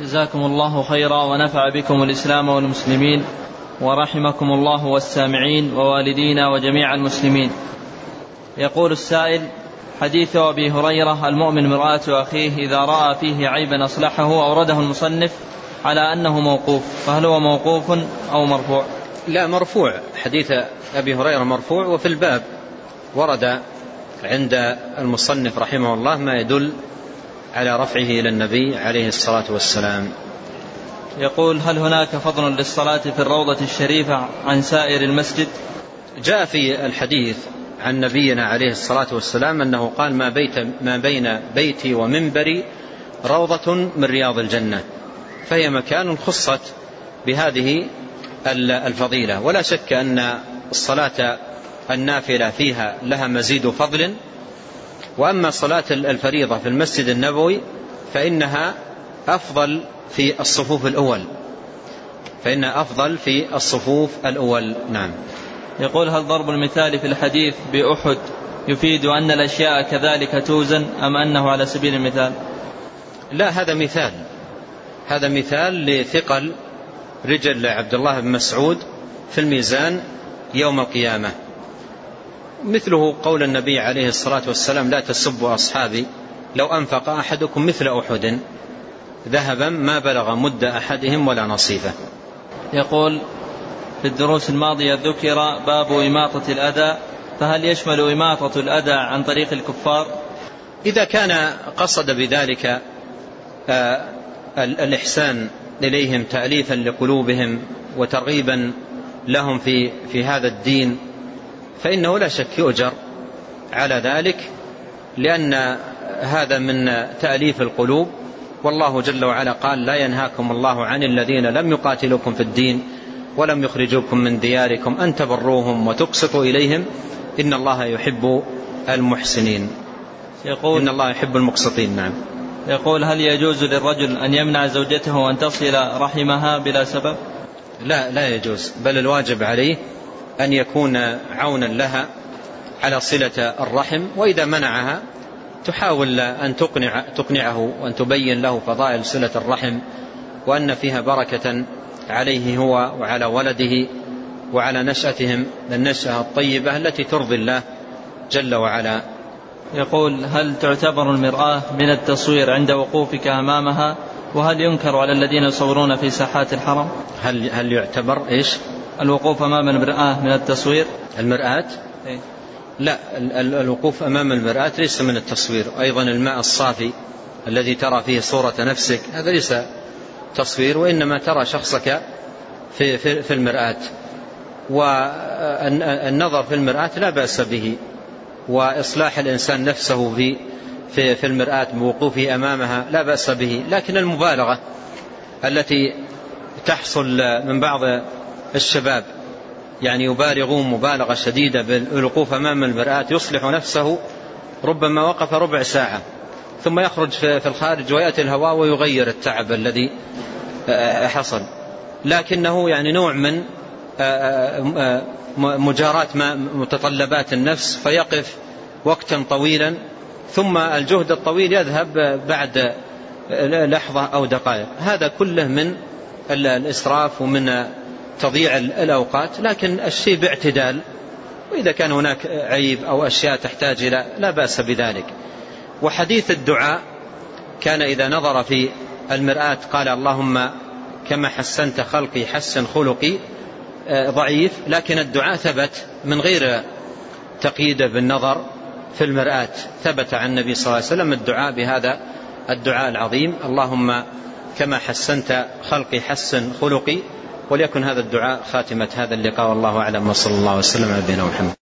جزاكم الله خيرا ونفع بكم الإسلام والمسلمين ورحمكم الله والسامعين ووالدينا وجميع المسلمين. يقول السائل حديث أبي هريرة المؤمن مرآة أخيه إذا رأى فيه عيبا أصلحه أورده المصنف على أنه موقوف فهل هو موقوف أو مرفوع؟ لا مرفوع. حديث أبي هريرة مرفوع وفي الباب ورد عند المصنف رحمه الله ما يدل على رفعه إلى النبي عليه الصلاة والسلام. يقول هل هناك فضل للصلاة في الروضة الشريفة عن سائر المسجد؟ جاء في الحديث عن نبينا عليه الصلاة والسلام أنه قال ما, بيت ما بين بيتي ومنبري روضة من رياض الجنة. فهي مكان خصت بهذه الفضيلة. ولا شك أن الصلاة النافلة فيها لها مزيد فضل وأما صلاة الفريضة في المسجد النبوي فإنها أفضل في الصفوف الأول. فإنها أفضل في الصفوف الأول. نعم. يقول هل ضرب المثال في الحديث بأحد يفيد أن الأشياء كذلك توزن أم أنه على سبيل المثال؟ لا هذا مثال. هذا مثال لثقل رجل عبد الله بن مسعود في الميزان يوم القيامة. مثله قول النبي عليه الصلاة والسلام لا تسبوا أصحابي لو أنفق أحدكم مثل أحد ذهبا ما بلغ مد أحدهم ولا نصيبه. يقول في الدروس الماضية ذكر باب إماطة الأذى فهل يشمل إماطة الأذى عن طريق الكفار؟ إذا كان قصد بذلك آه، الإحسان إليهم تأليفا لقلوبهم وترغيبا لهم في في هذا الدين فإنه لا شك يؤجر على ذلك لأن هذا من تأليف القلوب. والله جل وعلا قال لا ينهاكم الله عن الذين لم يقاتلوكم في الدين ولم يخرجوكم من دياركم أن تبروهم وتقسطوا إليهم. إن الله يحب المحسنين. يقول إن الله يحب المقسطين نعم. يقول هل يجوز للرجل أن يمنع زوجته أن تصل رحمها بلا سبب؟ لا لا يجوز بل الواجب عليه أن يكون عونا لها على صلة الرحم وإذا منعها تحاول أن تقنع تقنعه وأن تبين له فضائل صلة الرحم وأن فيها بركة عليه هو وعلى ولده وعلى نشأتهم النشأة الطيبة التي ترضي الله جل وعلا. يقول هل تعتبر المرآة من التصوير عند وقوفك أمامها؟ وهل ينكر على الذين يصورون في ساحات الحرم؟ هل هل يعتبر إيش؟ الوقوف أمام المرآة من التصوير؟ المرآة؟ إيه؟ لا الوقوف أمام المرآة ليس من التصوير. أيضا الماء الصافي الذي ترى فيه صورة نفسك هذا ليس تصوير وإنما ترى شخصك في, في, في المرآة. والنظر في المرآة لا بأس به وإصلاح الإنسان نفسه في في, في المرآة بوقوفه أمامها لا بأس به. لكن المبالغة التي تحصل من بعض الشباب. يعني يبالغون مبالغة شديدة بالوقوف أمام المرآة يصلح نفسه ربما وقف ربع ساعة ثم يخرج في الخارج ويأتي الهواء ويغير التعب الذي آه، حصل. لكنه يعني نوع من آه، آه، مجاراة متطلبات النفس فيقف وقتا طويلا ثم الجهد الطويل يذهب بعد لحظة أو دقائق. هذا كله من الإسراف ومن تضييع الأوقات لكن الشيء باعتدال. وإذا كان هناك عيب أو أشياء تحتاج إلى لا بأس بذلك. وحديث الدعاء كان إذا نظر في المرآة قال اللهم كما حسنت خلقي حسن خلقي. آه، ضعيف لكن الدعاء ثبت من غير تقييد بالنظر في المرآة. ثبت عن النبي صلى الله عليه وسلم الدعاء بهذا الدعاء العظيم اللهم كما حسنت خلقي حسن خلقي. وليكن هذا الدعاء خاتمة هذا اللقاء والله أعلم وصلى الله وسلم على نبينا محمد.